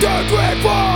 The don't